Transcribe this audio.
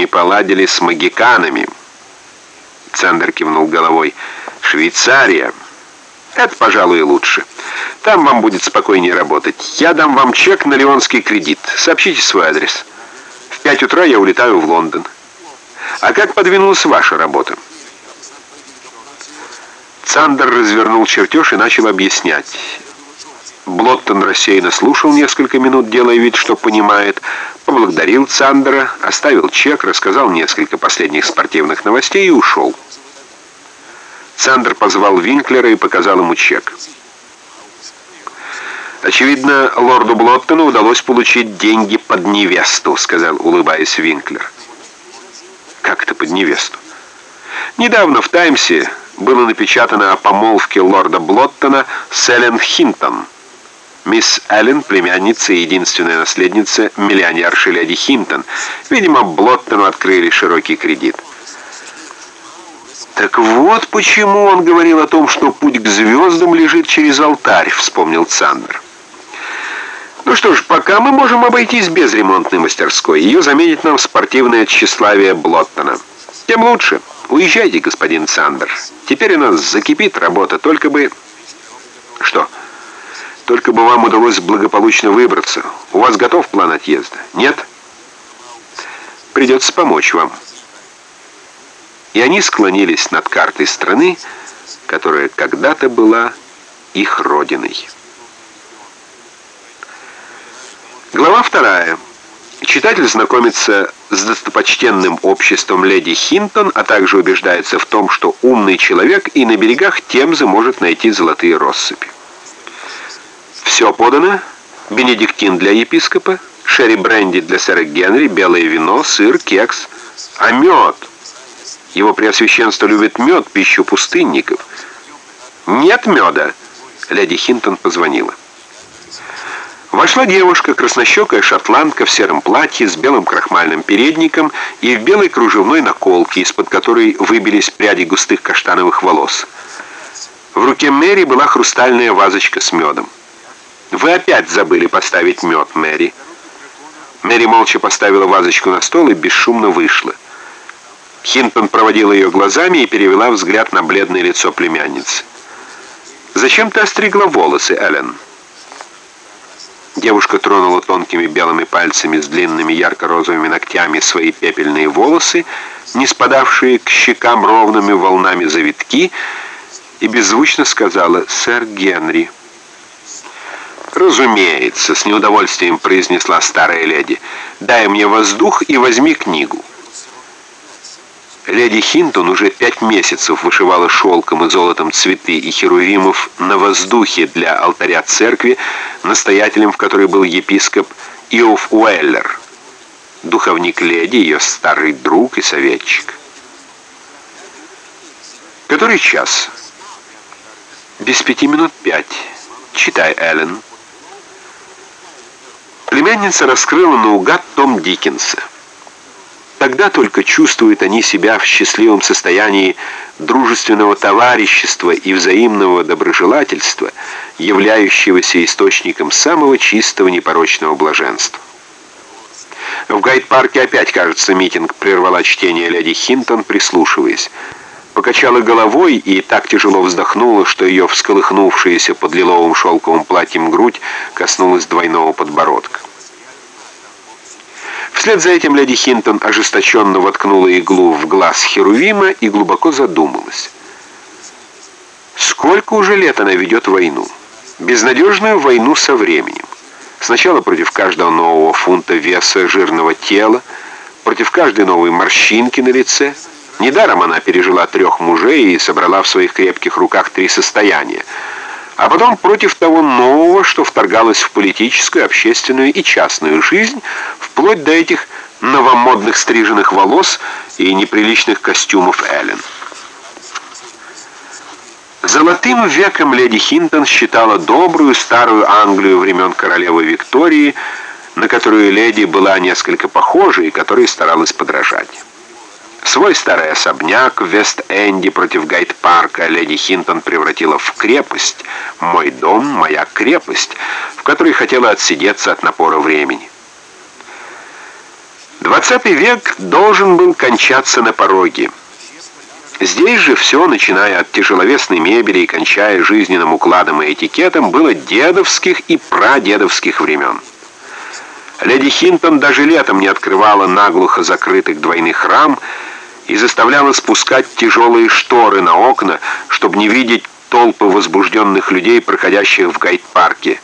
Не поладили с магиканами. Цандер кивнул головой. Швейцария. Это, пожалуй, лучше. Там вам будет спокойнее работать. Я дам вам чек на леонский кредит. Сообщите свой адрес. В пять утра я улетаю в Лондон. А как подвинулась ваша работа? Цандер развернул чертеж и начал объяснять. Блоттон рассеянно слушал несколько минут, делая вид, что понимает, поблагодарил Цандера, оставил чек, рассказал несколько последних спортивных новостей и ушел. Цандер позвал Винклера и показал ему чек. «Очевидно, лорду Блоттону удалось получить деньги под невесту», — сказал, улыбаясь Винклер. «Как это под невесту?» «Недавно в «Таймсе» было напечатано о помолвке лорда Блоттона с Эллен Хинтон». Мисс Эллен, племянница и единственная наследница миллионерши леди Хинтон. Видимо, Блоттону открыли широкий кредит. «Так вот почему он говорил о том, что путь к звездам лежит через алтарь», — вспомнил Цандер. «Ну что ж, пока мы можем обойтись без ремонтной мастерской. Ее заменит нам спортивное тщеславие Блоттона. Тем лучше. Уезжайте, господин Цандер. Теперь у нас закипит работа, только бы...» «Что?» Только бы вам удалось благополучно выбраться. У вас готов план отъезда? Нет? Придется помочь вам. И они склонились над картой страны, которая когда-то была их родиной. Глава вторая. Читатель знакомится с достопочтенным обществом леди Хинтон, а также убеждается в том, что умный человек и на берегах Темзы может найти золотые россыпи. Все подано. Бенедиктин для епископа, шерри бренди для сэра Генри, белое вино, сыр, кекс. А мед? Его преосвященство любит мед, пищу пустынников. Нет меда. Леди Хинтон позвонила. Вошла девушка, краснощекая шотландка в сером платье с белым крахмальным передником и в белой кружевной наколке, из-под которой выбились пряди густых каштановых волос. В руке Мэри была хрустальная вазочка с медом. «Вы опять забыли поставить мед, Мэри». Мэри молча поставила вазочку на стол и бесшумно вышла. Хинтон проводила ее глазами и перевела взгляд на бледное лицо племянницы. «Зачем ты остригла волосы, Эллен?» Девушка тронула тонкими белыми пальцами с длинными ярко-розовыми ногтями свои пепельные волосы, не спадавшие к щекам ровными волнами завитки, и беззвучно сказала «Сэр Генри». «Разумеется», — с неудовольствием произнесла старая леди. «Дай мне воздух и возьми книгу». Леди Хинтон уже пять месяцев вышивала шелком и золотом цветы и херувимов на воздухе для алтаря церкви, настоятелем в которой был епископ Иов Уэллер, духовник леди, ее старый друг и советчик. «Который час?» «Без пяти минут пять. Читай, Эллен». Племянница раскрыла наугад том Диккенса. Тогда только чувствуют они себя в счастливом состоянии дружественного товарищества и взаимного доброжелательства, являющегося источником самого чистого непорочного блаженства. В гайд-парке опять, кажется, митинг прервала чтение леди Хинтон, прислушиваясь. Покачала головой и так тяжело вздохнула, что ее всколыхнувшаяся под лиловым шелковым платьем грудь коснулась двойного подбородка. Вслед за этим леди Хинтон ожесточенно воткнула иглу в глаз Херувима и глубоко задумалась. Сколько уже лет она ведет войну? Безнадежную войну со временем. Сначала против каждого нового фунта веса жирного тела, против каждой новой морщинки на лице – Недаром она пережила трех мужей и собрала в своих крепких руках три состояния. А потом против того нового, что вторгалось в политическую, общественную и частную жизнь, вплоть до этих новомодных стриженных волос и неприличных костюмов Эллен. Золотым веком леди Хинтон считала добрую старую Англию времен королевы Виктории, на которую леди была несколько похожа и которой старалась подражать. Свой старый особняк в Вест-Энди против Гайд-парка леди Хинтон превратила в крепость. «Мой дом, моя крепость», в которой хотела отсидеться от напора времени. Двадцатый век должен был кончаться на пороге. Здесь же все, начиная от тяжеловесной мебели и кончая жизненным укладом и этикетом, было дедовских и прадедовских времен. Леди Хинтон даже летом не открывала наглухо закрытых двойных рам и заставляла спускать тяжелые шторы на окна, чтобы не видеть толпы возбужденных людей, проходящих в гайд-парке.